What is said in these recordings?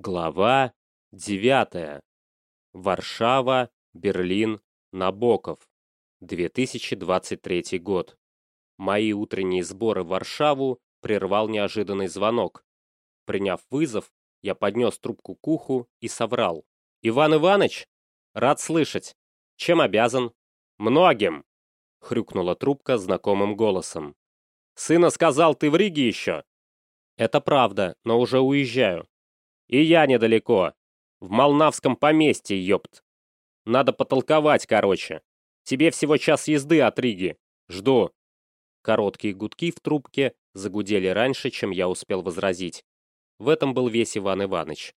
Глава 9. Варшава, Берлин, Набоков. 2023 год. Мои утренние сборы в Варшаву прервал неожиданный звонок. Приняв вызов, я поднес трубку к уху и соврал. «Иван Иванович? Рад слышать. Чем обязан?» «Многим!» — хрюкнула трубка знакомым голосом. «Сына сказал, ты в Риге еще?» «Это правда, но уже уезжаю. И я недалеко. В Молнавском поместье, ёпт. Надо потолковать, короче. Тебе всего час езды от Риги. Жду. Короткие гудки в трубке загудели раньше, чем я успел возразить. В этом был весь Иван Иванович.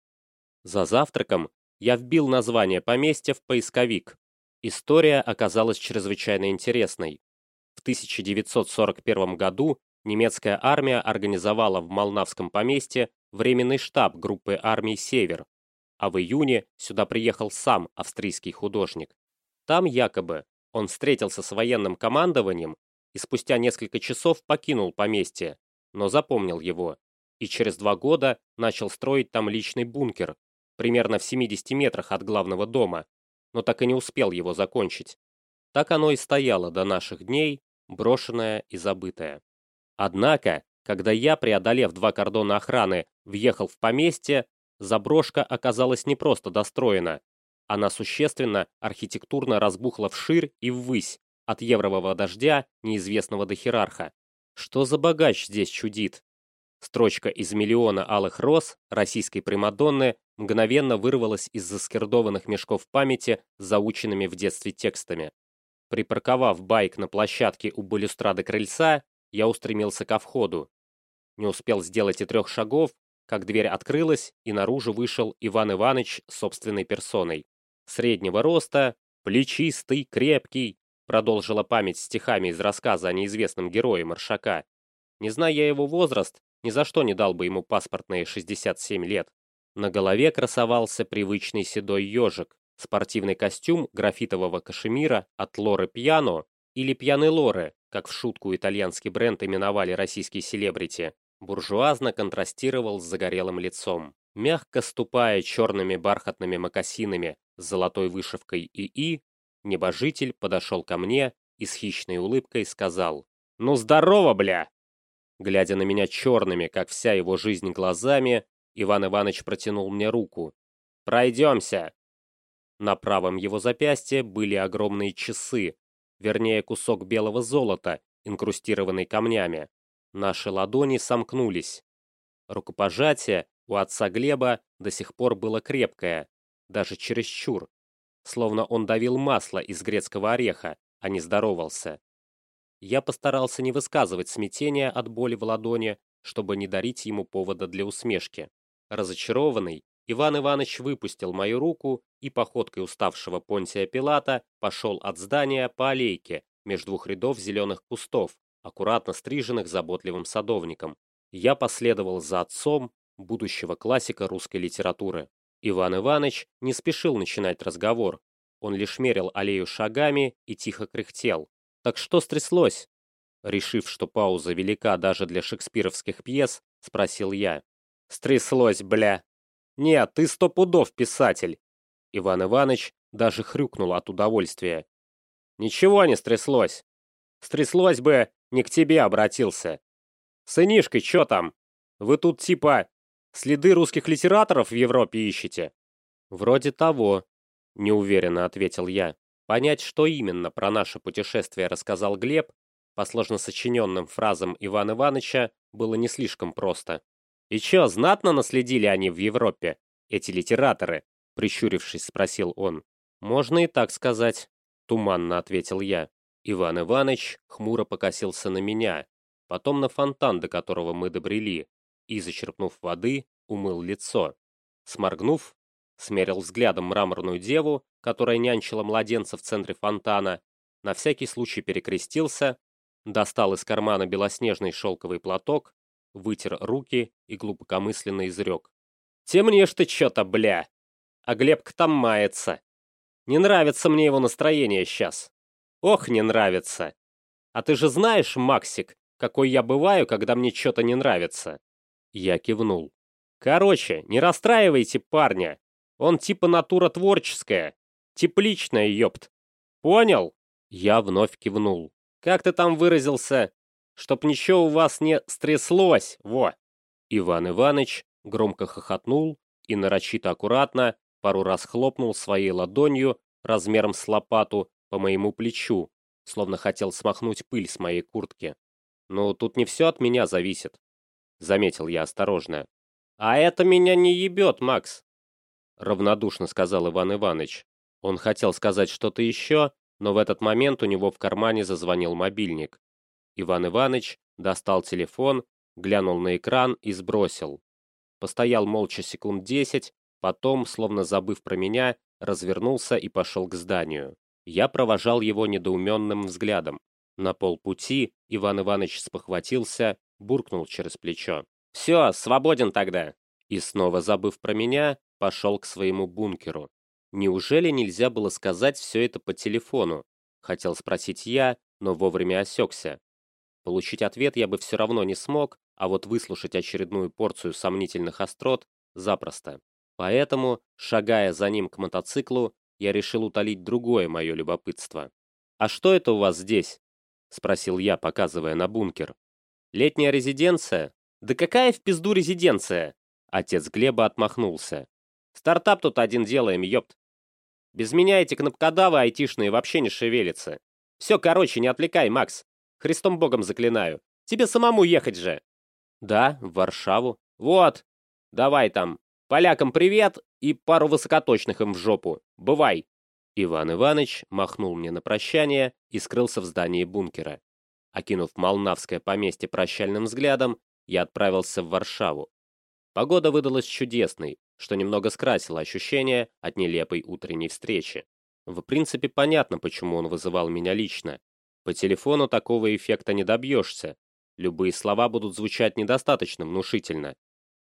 За завтраком я вбил название поместья в поисковик. История оказалась чрезвычайно интересной. В 1941 году немецкая армия организовала в Молнавском поместье временный штаб группы армий «Север», а в июне сюда приехал сам австрийский художник. Там якобы он встретился с военным командованием и спустя несколько часов покинул поместье, но запомнил его, и через два года начал строить там личный бункер, примерно в 70 метрах от главного дома, но так и не успел его закончить. Так оно и стояло до наших дней, брошенное и забытое. Однако, когда я, преодолев два кордона охраны, въехал в поместье, заброшка оказалась не просто достроена. Она существенно архитектурно разбухла вширь и ввысь от еврового дождя неизвестного дохерарха. Что за богач здесь чудит? Строчка из миллиона алых роз российской Примадонны мгновенно вырвалась из заскирдованных мешков памяти заученными в детстве текстами. Припарковав байк на площадке у балюстрады крыльца, я устремился ко входу. Не успел сделать и трех шагов, как дверь открылась, и наружу вышел Иван Иванович собственной персоной. Среднего роста, плечистый, крепкий, продолжила память стихами из рассказа о неизвестном герое Маршака. Не зная я его возраст, ни за что не дал бы ему паспортные 67 лет. На голове красовался привычный седой ежик, спортивный костюм графитового кашемира от Лоры Пьяно или Пьяны Лоры, как в шутку итальянский бренд именовали российские селебрити, буржуазно контрастировал с загорелым лицом. Мягко ступая черными бархатными мокасинами с золотой вышивкой ИИ, небожитель подошел ко мне и с хищной улыбкой сказал «Ну здорово, бля!» Глядя на меня черными, как вся его жизнь, глазами, Иван Иванович протянул мне руку. «Пройдемся!» На правом его запястье были огромные часы, вернее кусок белого золота, инкрустированный камнями. Наши ладони сомкнулись. Рукопожатие у отца Глеба до сих пор было крепкое, даже чересчур, словно он давил масло из грецкого ореха, а не здоровался. Я постарался не высказывать смятения от боли в ладони, чтобы не дарить ему повода для усмешки. Разочарованный, Иван Иванович выпустил мою руку и походкой уставшего Понтия Пилата пошел от здания по аллейке между двух рядов зеленых кустов, аккуратно стриженных заботливым садовником. Я последовал за отцом будущего классика русской литературы. Иван Иванович не спешил начинать разговор. Он лишь мерил аллею шагами и тихо кряхтел. «Так что стряслось?» Решив, что пауза велика даже для шекспировских пьес, спросил я. «Стряслось, бля!» «Нет, ты сто пудов писатель!» Иван Иванович даже хрюкнул от удовольствия. «Ничего не стряслось. Стряслось бы, не к тебе обратился. Сынишка, чё там? Вы тут типа следы русских литераторов в Европе ищете?» «Вроде того», — неуверенно ответил я. Понять, что именно про наше путешествие рассказал Глеб, по сложно сочиненным фразам Ивана Ивановича, было не слишком просто. «И чё, знатно наследили они в Европе, эти литераторы?» Прищурившись, спросил он. «Можно и так сказать», — туманно ответил я. Иван Иванович хмуро покосился на меня, потом на фонтан, до которого мы добрели, и, зачерпнув воды, умыл лицо. Сморгнув, смерил взглядом мраморную деву, которая нянчила младенца в центре фонтана, на всякий случай перекрестился, достал из кармана белоснежный шелковый платок вытер руки и глубокомысленно изрек. «Темнешь ты чё-то, бля! А Глебка там мается. Не нравится мне его настроение сейчас. Ох, не нравится! А ты же знаешь, Максик, какой я бываю, когда мне что-то не нравится?» Я кивнул. Короче, не расстраивайте парня. Он типа натура творческая. Тепличная, ёпт. Понял? Я вновь кивнул. Как ты там выразился? Чтоб ничего у вас не стряслось, во. Иван Иваныч громко хохотнул и нарочито аккуратно пару раз хлопнул своей ладонью размером с лопату по моему плечу, словно хотел смахнуть пыль с моей куртки. «Ну, тут не все от меня зависит», — заметил я осторожно. «А это меня не ебет, Макс», — равнодушно сказал Иван Иванович. Он хотел сказать что-то еще, но в этот момент у него в кармане зазвонил мобильник. Иван Иванович достал телефон, глянул на экран и сбросил. Постоял молча секунд десять, потом, словно забыв про меня, развернулся и пошел к зданию. Я провожал его недоуменным взглядом. На полпути Иван Иванович спохватился, буркнул через плечо. «Все, свободен тогда!» И снова забыв про меня, пошел к своему бункеру. Неужели нельзя было сказать все это по телефону? Хотел спросить я, но вовремя осекся. Получить ответ я бы все равно не смог, а вот выслушать очередную порцию сомнительных острот запросто. Поэтому, шагая за ним к мотоциклу, я решил утолить другое мое любопытство. «А что это у вас здесь?» — спросил я, показывая на бункер. «Летняя резиденция?» «Да какая в пизду резиденция?» Отец Глеба отмахнулся. «Стартап тут один делаем, ёпт. Без меня эти кнопкодавы айтишные вообще не шевелятся. Все, короче, не отвлекай, Макс. Христом Богом заклинаю. Тебе самому ехать же. Да, в Варшаву. Вот. Давай там. Полякам привет и пару высокоточных им в жопу. Бывай. Иван Иванович махнул мне на прощание и скрылся в здании бункера. Окинув Молнавское поместье прощальным взглядом, я отправился в Варшаву. Погода выдалась чудесной, что немного скрасило ощущение от нелепой утренней встречи. В принципе, понятно, почему он вызывал меня лично. По телефону такого эффекта не добьешься. Любые слова будут звучать недостаточно внушительно.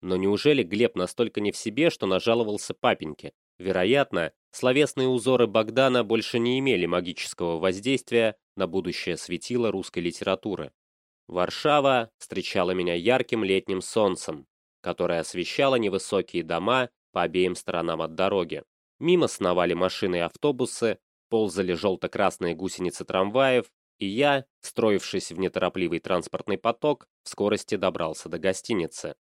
Но неужели Глеб настолько не в себе, что нажаловался папеньке? Вероятно, словесные узоры Богдана больше не имели магического воздействия на будущее светило русской литературы. Варшава встречала меня ярким летним солнцем, которая освещала невысокие дома по обеим сторонам от дороги. Мимо сновали машины и автобусы, ползали желто-красные гусеницы трамваев, и я, строившись в неторопливый транспортный поток, в скорости добрался до гостиницы.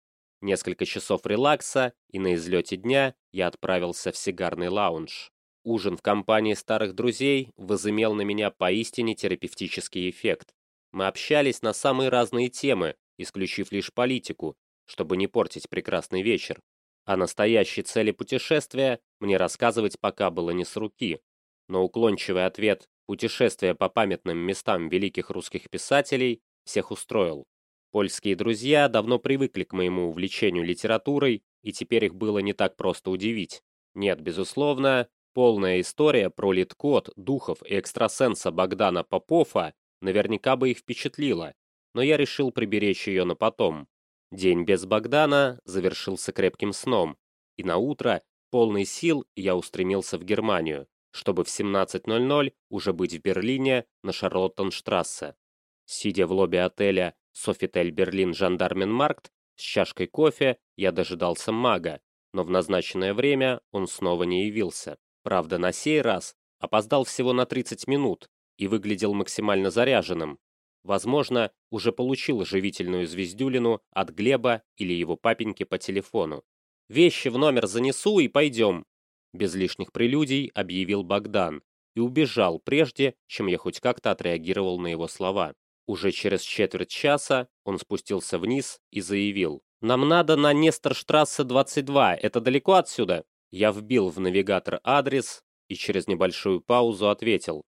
Несколько часов релакса, и на излете дня я отправился в сигарный лаунж. Ужин в компании старых друзей возымел на меня поистине терапевтический эффект. Мы общались на самые разные темы, исключив лишь политику, чтобы не портить прекрасный вечер. О настоящей цели путешествия мне рассказывать пока было не с руки, но уклончивый ответ «путешествие по памятным местам великих русских писателей» всех устроил. Польские друзья давно привыкли к моему увлечению литературой, и теперь их было не так просто удивить. Нет, безусловно, полная история про литкод, духов и экстрасенса Богдана Попова наверняка бы их впечатлила, но я решил приберечь ее на потом. День без Богдана завершился крепким сном, и на утро, полный сил, я устремился в Германию, чтобы в 17.00 уже быть в Берлине на Шарлоттенштрассе. Сидя в лобби отеля Софитель Берлин Жандарменмаркт с чашкой кофе, я дожидался мага, но в назначенное время он снова не явился. Правда, на сей раз опоздал всего на 30 минут и выглядел максимально заряженным, Возможно, уже получил живительную звездюлину от Глеба или его папеньки по телефону. «Вещи в номер занесу и пойдем», — без лишних прелюдий объявил Богдан и убежал прежде, чем я хоть как-то отреагировал на его слова. Уже через четверть часа он спустился вниз и заявил. «Нам надо на Нестерштрассе 22, это далеко отсюда?» Я вбил в навигатор адрес и через небольшую паузу ответил.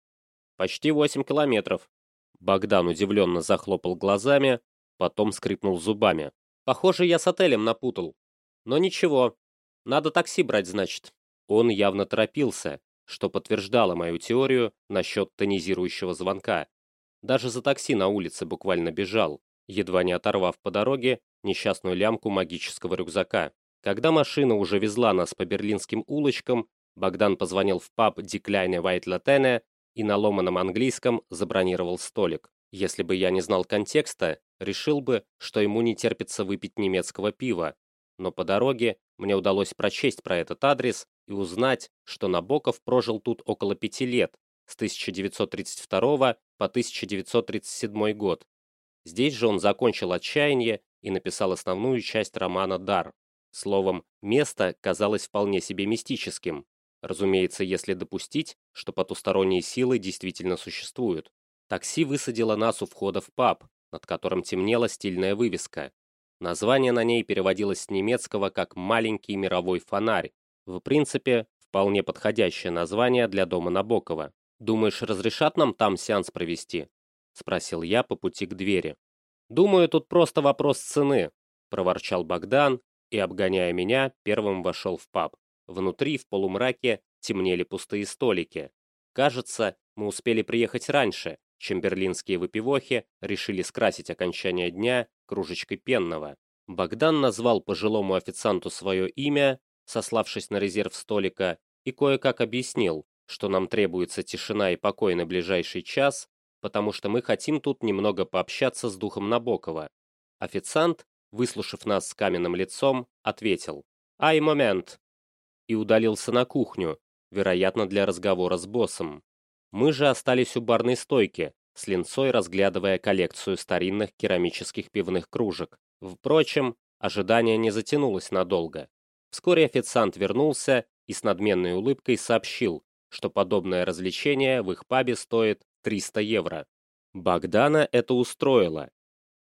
«Почти 8 километров. Богдан удивленно захлопал глазами, потом скрипнул зубами. «Похоже, я с отелем напутал. Но ничего, надо такси брать, значит». Он явно торопился, что подтверждало мою теорию насчет тонизирующего звонка. Даже за такси на улице буквально бежал, едва не оторвав по дороге несчастную лямку магического рюкзака. Когда машина уже везла нас по берлинским улочкам, Богдан позвонил в паб Дикляйне Вайтлатене и на ломаном английском забронировал столик. Если бы я не знал контекста, решил бы, что ему не терпится выпить немецкого пива. но по дороге мне удалось прочесть про этот адрес и узнать, что Набоков прожил тут около пяти лет, с 1932 по 1937 год. Здесь же он закончил «Отчаяние» и написал основную часть романа «Дар». Словом, место казалось вполне себе мистическим. Разумеется, если допустить, что потусторонние силы действительно существуют. Такси высадило нас у входа в паб, над которым темнела стильная вывеска. Название на ней переводилось с немецкого как «маленький мировой фонарь». В принципе, вполне подходящее название для дома Набокова. «Думаешь, разрешат нам там сеанс провести?» — спросил я по пути к двери. «Думаю, тут просто вопрос цены», — проворчал Богдан и, обгоняя меня, первым вошел в паб. Внутри, в полумраке, темнели пустые столики. Кажется, мы успели приехать раньше, чем берлинские выпивохи решили скрасить окончание дня кружечкой пенного. Богдан назвал пожилому официанту свое имя, сославшись на резерв столика, и кое-как объяснил, что нам требуется тишина и покой на ближайший час, потому что мы хотим тут немного пообщаться с духом Набокова. Официант, выслушав нас с каменным лицом, ответил «Ай, момент!» и удалился на кухню, вероятно, для разговора с боссом. Мы же остались у барной стойки, с линцой разглядывая коллекцию старинных керамических пивных кружек. Впрочем, ожидание не затянулось надолго. Вскоре официант вернулся и с надменной улыбкой сообщил, что подобное развлечение в их пабе стоит 300 евро. Богдана это устроило.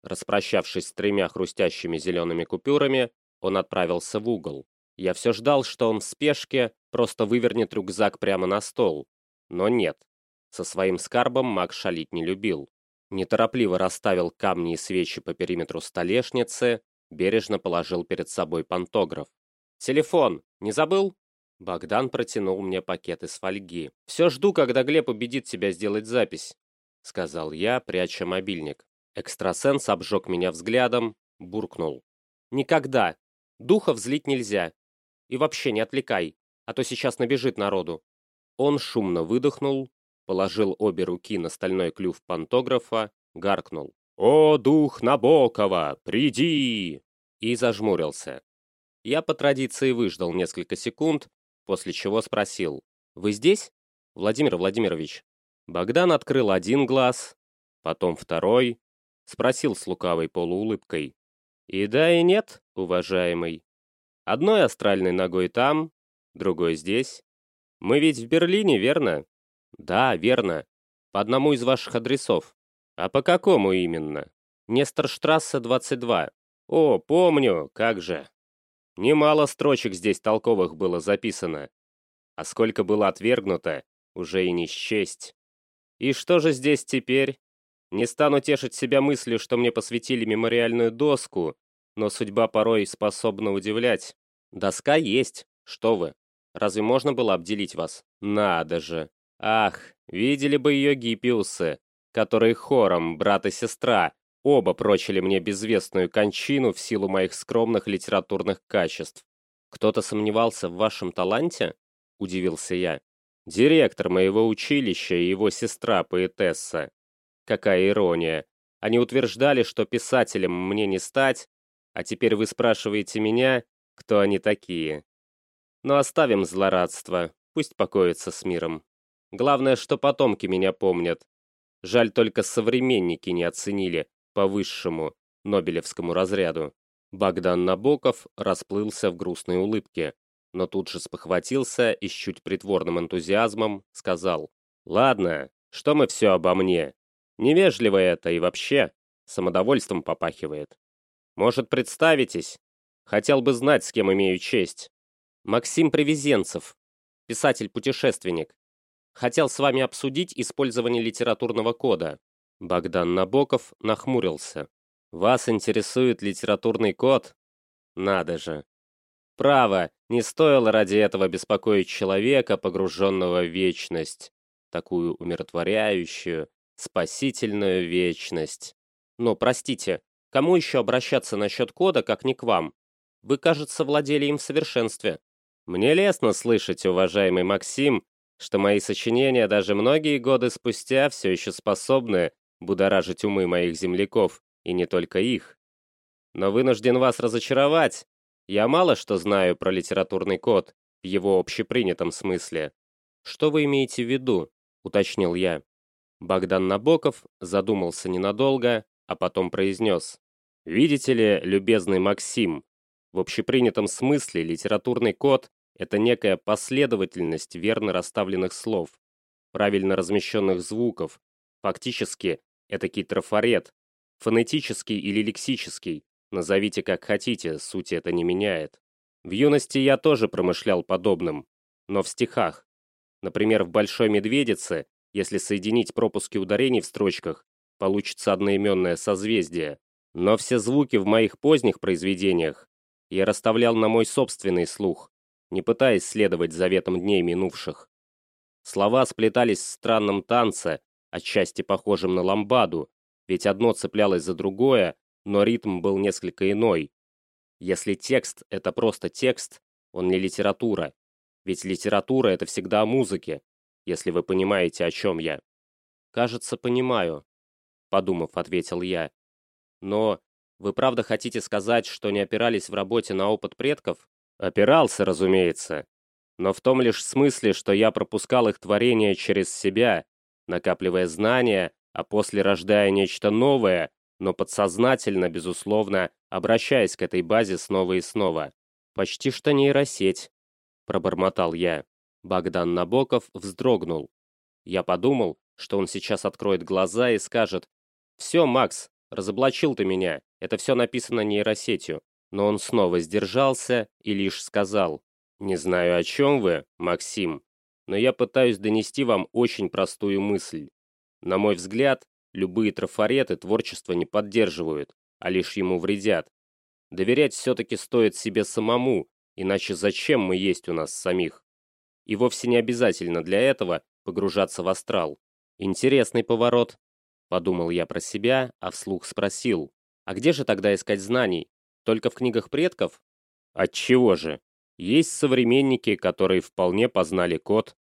Распрощавшись с тремя хрустящими зелеными купюрами, он отправился в угол. Я все ждал, что он в спешке просто вывернет рюкзак прямо на стол. Но нет. Со своим скарбом маг шалить не любил. Неторопливо расставил камни и свечи по периметру столешницы, бережно положил перед собой пантограф. «Телефон! Не забыл?» Богдан протянул мне пакет из фольги. «Все жду, когда Глеб убедит тебя сделать запись», — сказал я, пряча мобильник. Экстрасенс обжег меня взглядом, буркнул. «Никогда! Духов злить нельзя. И вообще не отвлекай, а то сейчас набежит народу». Он шумно выдохнул, положил обе руки на стальной клюв пантографа, гаркнул. «О, дух Набокова, приди!» и зажмурился. Я по традиции выждал несколько секунд, после чего спросил. «Вы здесь, Владимир Владимирович?» Богдан открыл один глаз, потом второй, спросил с лукавой полуулыбкой. «И да, и нет, уважаемый. Одной астральной ногой там, другой здесь. Мы ведь в Берлине, верно?» Да, верно. По одному из ваших адресов. А по какому именно? Нестерштрассе 22. О, помню, как же. Немало строчек здесь толковых было записано. А сколько было отвергнуто, уже и не счесть. И что же здесь теперь? Не стану тешить себя мыслью, что мне посвятили мемориальную доску, но судьба порой способна удивлять. Доска есть, что вы. Разве можно было обделить вас? Надо же. Ах, видели бы ее гиппиусы, которые хором, брат и сестра, оба прочили мне безвестную кончину в силу моих скромных литературных качеств. Кто-то сомневался в вашем таланте? Удивился я. Директор моего училища и его сестра-поэтесса. Какая ирония. Они утверждали, что писателем мне не стать, а теперь вы спрашиваете меня, кто они такие. Но оставим злорадство, пусть покоятся с миром. Главное, что потомки меня помнят. Жаль, только современники не оценили по высшему Нобелевскому разряду. Богдан Набоков расплылся в грустной улыбке, но тут же спохватился и с чуть притворным энтузиазмом сказал. «Ладно, что мы все обо мне? Невежливо это и вообще самодовольством попахивает. Может, представитесь? Хотел бы знать, с кем имею честь. Максим Привезенцев, писатель-путешественник. Хотел с вами обсудить использование литературного кода. Богдан Набоков нахмурился. Вас интересует литературный код? Надо же. Право, не стоило ради этого беспокоить человека, погруженного в вечность. Такую умиротворяющую, спасительную вечность. Но, простите, кому еще обращаться насчет кода, как не к вам? Вы, кажется, владели им в совершенстве. Мне лестно слышать, уважаемый Максим, что мои сочинения даже многие годы спустя все еще способны будоражить умы моих земляков, и не только их. Но вынужден вас разочаровать. Я мало что знаю про литературный код в его общепринятом смысле. Что вы имеете в виду? уточнил я. Богдан Набоков задумался ненадолго, а потом произнес. Видите ли, любезный Максим, в общепринятом смысле литературный код – это некая последовательность верно расставленных слов, правильно размещенных звуков. Фактически, это трафарет, фонетический или лексический, назовите как хотите, суть это не меняет. В юности я тоже промышлял подобным, но в стихах. Например, в «Большой медведице», если соединить пропуски ударений в строчках, получится одноименное созвездие. Но все звуки в моих поздних произведениях я расставлял на мой собственный слух, не пытаясь следовать заветам дней минувших. Слова сплетались в странном танце, отчасти похожем на ламбаду, ведь одно цеплялось за другое, но ритм был несколько иной. Если текст — это просто текст, он не литература, ведь литература — это всегда о музыке, если вы понимаете, о чем я. «Кажется, понимаю», — подумав, ответил я. «Но вы правда хотите сказать, что не опирались в работе на опыт предков?» «Опирался, разумеется. Но в том лишь смысле, что я пропускал их творение через себя, накапливая знания, а после рождая нечто новое, но подсознательно, безусловно, обращаясь к этой базе снова и снова. Почти что нейросеть, пробормотал я. Богдан Набоков вздрогнул. Я подумал, что он сейчас откроет глаза и скажет «Все, Макс, разоблачил ты меня, это все написано нейросетью». Но он снова сдержался и лишь сказал «Не знаю, о чем вы, Максим, но я пытаюсь донести вам очень простую мысль. На мой взгляд, любые трафареты творчество не поддерживают, а лишь ему вредят. Доверять все-таки стоит себе самому, Иначе зачем мы есть у нас самих? И вовсе не обязательно для этого погружаться в астрал. Интересный поворот. Подумал я про себя, а вслух спросил. А где же тогда искать знаний? Только в книгах предков? Отчего же? Есть современники, которые вполне познали код.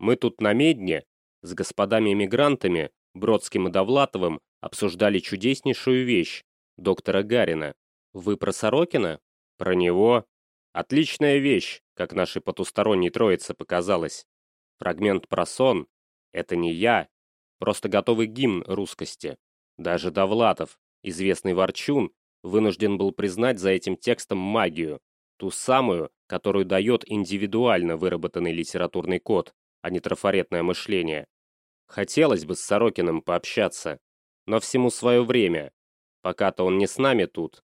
Мы тут на Медне с господами-эмигрантами, Бродским и Довлатовым, обсуждали чудеснейшую вещь, доктора Гарина. Вы про Сорокина? Про него? Отличная вещь, как нашей потусторонней троице показалось. Фрагмент про сон — это не я, просто готовый гимн русскости. Даже Довлатов, известный ворчун, вынужден был признать за этим текстом магию, ту самую, которую дает индивидуально выработанный литературный код, а не трафаретное мышление. Хотелось бы с Сорокиным пообщаться, но всему свое время. Пока-то он не с нами тут.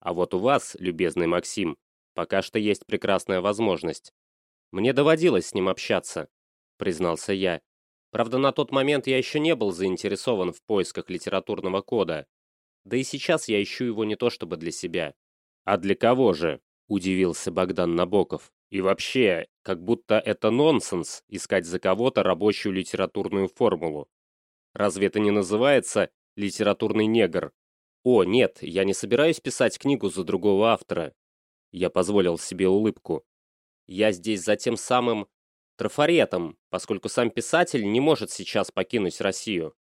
А вот у вас, любезный Максим, Пока что есть прекрасная возможность. Мне доводилось с ним общаться, признался я. Правда, на тот момент я еще не был заинтересован в поисках литературного кода. Да и сейчас я ищу его не то чтобы для себя. А для кого же? Удивился Богдан Набоков. И вообще, как будто это нонсенс искать за кого-то рабочую литературную формулу. Разве это не называется литературный негр? О, нет, я не собираюсь писать книгу за другого автора. Я позволил себе улыбку. Я здесь за тем самым трафаретом, поскольку сам писатель не может сейчас покинуть Россию.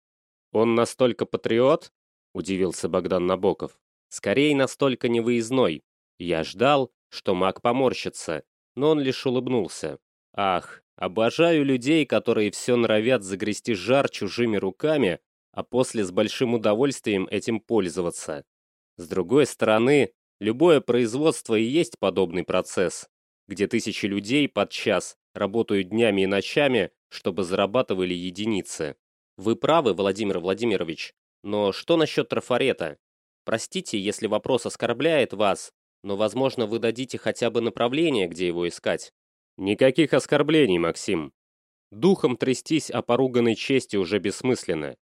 Он настолько патриот? Удивился Богдан Набоков. Скорее, настолько невыездной. Я ждал, что маг поморщится, но он лишь улыбнулся. Ах, обожаю людей, которые все норовят загрести жар чужими руками, а после с большим удовольствием этим пользоваться. С другой стороны, Любое производство и есть подобный процесс, где тысячи людей под час работают днями и ночами, чтобы зарабатывали единицы. Вы правы, Владимир Владимирович, но что насчет трафарета? Простите, если вопрос оскорбляет вас, но, возможно, вы дадите хотя бы направление, где его искать. Никаких оскорблений, Максим. Духом трястись о поруганной чести уже бессмысленно.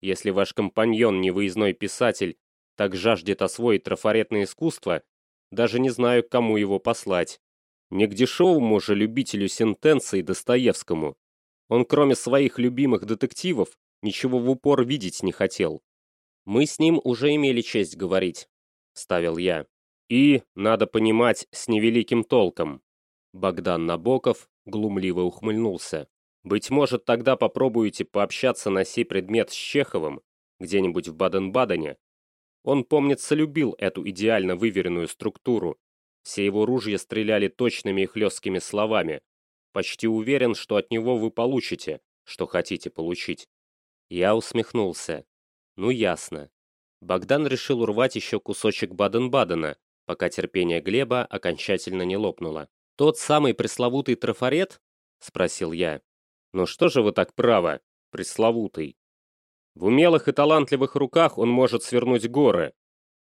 Если ваш компаньон невыездной писатель так жаждет освоить трафаретное искусство, даже не знаю, кому его послать. Не к дешевому же любителю сентенции Достоевскому. Он, кроме своих любимых детективов, ничего в упор видеть не хотел. Мы с ним уже имели честь говорить, ставил я. И, надо понимать, с невеликим толком. Богдан Набоков глумливо ухмыльнулся. Быть может, тогда попробуете пообщаться на сей предмет с Чеховым, где-нибудь в Баден-Бадене, он, помнится, любил эту идеально выверенную структуру. Все его ружья стреляли точными и хлесткими словами. Почти уверен, что от него вы получите, что хотите получить. Я усмехнулся. Ну ясно. Богдан решил урвать еще кусочек Баден-Бадена, пока терпение Глеба окончательно не лопнуло. «Тот самый пресловутый трафарет?» — спросил я. «Ну что же вы так право, пресловутый? В умелых и талантливых руках он может свернуть горы,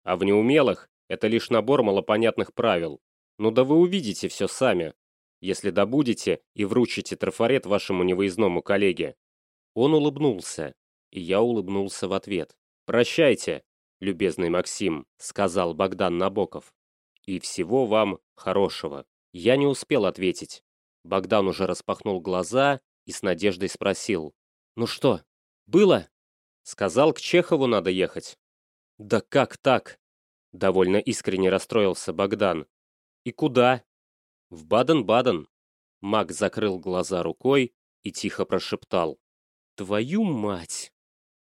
а в неумелых это лишь набор малопонятных правил. Ну да вы увидите все сами, если добудете и вручите трафарет вашему невыездному коллеге». Он улыбнулся, и я улыбнулся в ответ. «Прощайте, любезный Максим», — сказал Богдан Набоков. «И всего вам хорошего». Я не успел ответить. Богдан уже распахнул глаза и с надеждой спросил. «Ну что, было?» Сказал, к Чехову надо ехать. «Да как так?» Довольно искренне расстроился Богдан. «И куда?» «В Баден-Баден». Мак закрыл глаза рукой и тихо прошептал. «Твою мать!»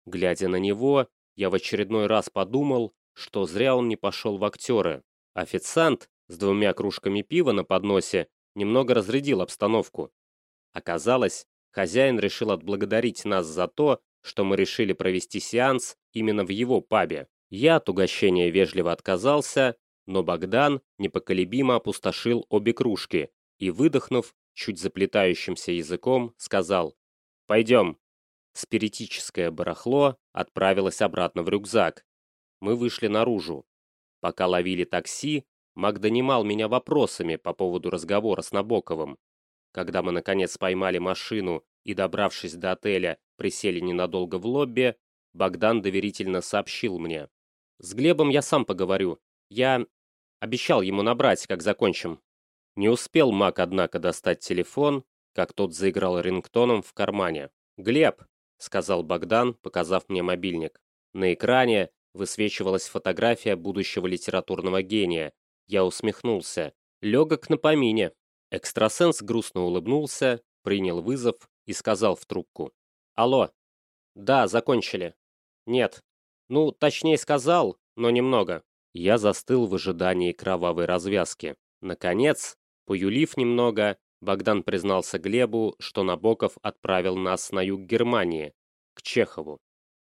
Глядя на него, я в очередной раз подумал, что зря он не пошел в актеры. Официант с двумя кружками пива на подносе немного разрядил обстановку. Оказалось, хозяин решил отблагодарить нас за то, что мы решили провести сеанс именно в его пабе. Я от угощения вежливо отказался, но Богдан непоколебимо опустошил обе кружки и, выдохнув, чуть заплетающимся языком, сказал «Пойдем, Спиритическое барахло отправилось обратно в рюкзак. Мы вышли наружу. Пока ловили такси, Мак донимал меня вопросами по поводу разговора с Набоковым. Когда мы наконец поймали машину и, добравшись до отеля, присели ненадолго в лобби, Богдан доверительно сообщил мне. «С Глебом я сам поговорю. Я обещал ему набрать, как закончим». Не успел Мак, однако, достать телефон, как тот заиграл рингтоном в кармане. «Глеб, сказал Богдан, показав мне мобильник. На экране высвечивалась фотография будущего литературного гения. Я усмехнулся. Легок на помине. Экстрасенс грустно улыбнулся, принял вызов и сказал в трубку. «Алло. Да, закончили. Нет. Ну, точнее сказал, но немного». Я застыл в ожидании кровавой развязки. Наконец, поюлив немного, Богдан признался Глебу, что Набоков отправил нас на юг Германии, к Чехову.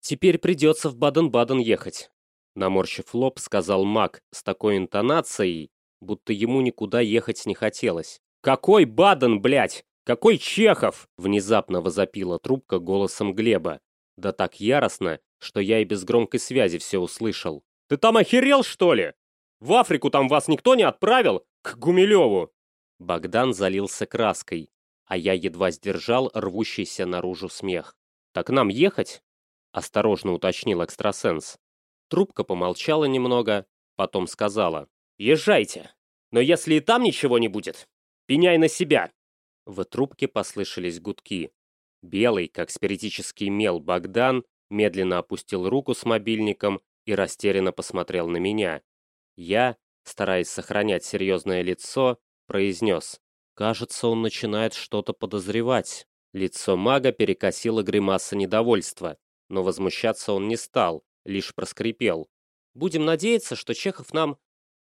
«Теперь придется в Баден-Баден ехать», — наморщив лоб, сказал Мак с такой интонацией, будто ему никуда ехать не хотелось. «Какой Баден, блядь? Какой Чехов?» Внезапно возопила трубка голосом Глеба. Да так яростно, что я и без громкой связи все услышал. «Ты там охерел, что ли? В Африку там вас никто не отправил? К Гумилеву!» Богдан залился краской, а я едва сдержал рвущийся наружу смех. «Так нам ехать?» – осторожно уточнил экстрасенс. Трубка помолчала немного, потом сказала. «Езжайте, но если и там ничего не будет, пеняй на себя!» В трубке послышались гудки. Белый, как спиритический мел, Богдан медленно опустил руку с мобильником и растерянно посмотрел на меня. Я, стараясь сохранять серьезное лицо, произнес. Кажется, он начинает что-то подозревать. Лицо мага перекосило гримаса недовольства, но возмущаться он не стал, лишь проскрипел. «Будем надеяться, что Чехов нам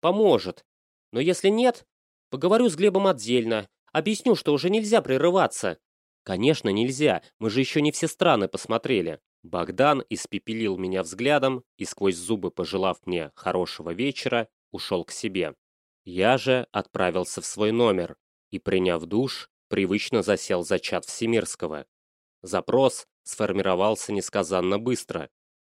поможет. Но если нет, поговорю с Глебом отдельно, объясню, что уже нельзя прерываться». «Конечно, нельзя, мы же еще не все страны посмотрели». Богдан испепелил меня взглядом и сквозь зубы пожелав мне хорошего вечера, ушел к себе. Я же отправился в свой номер и, приняв душ, привычно засел за чат Всемирского. Запрос сформировался несказанно быстро,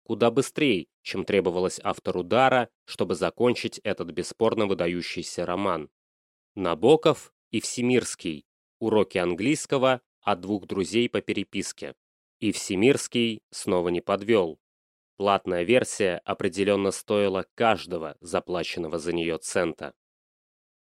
куда быстрее, чем требовалось автору Дара, чтобы закончить этот бесспорно выдающийся роман. Набоков и Всемирский. Уроки английского от двух друзей по переписке. И Всемирский снова не подвел. Платная версия определенно стоила каждого заплаченного за нее цента.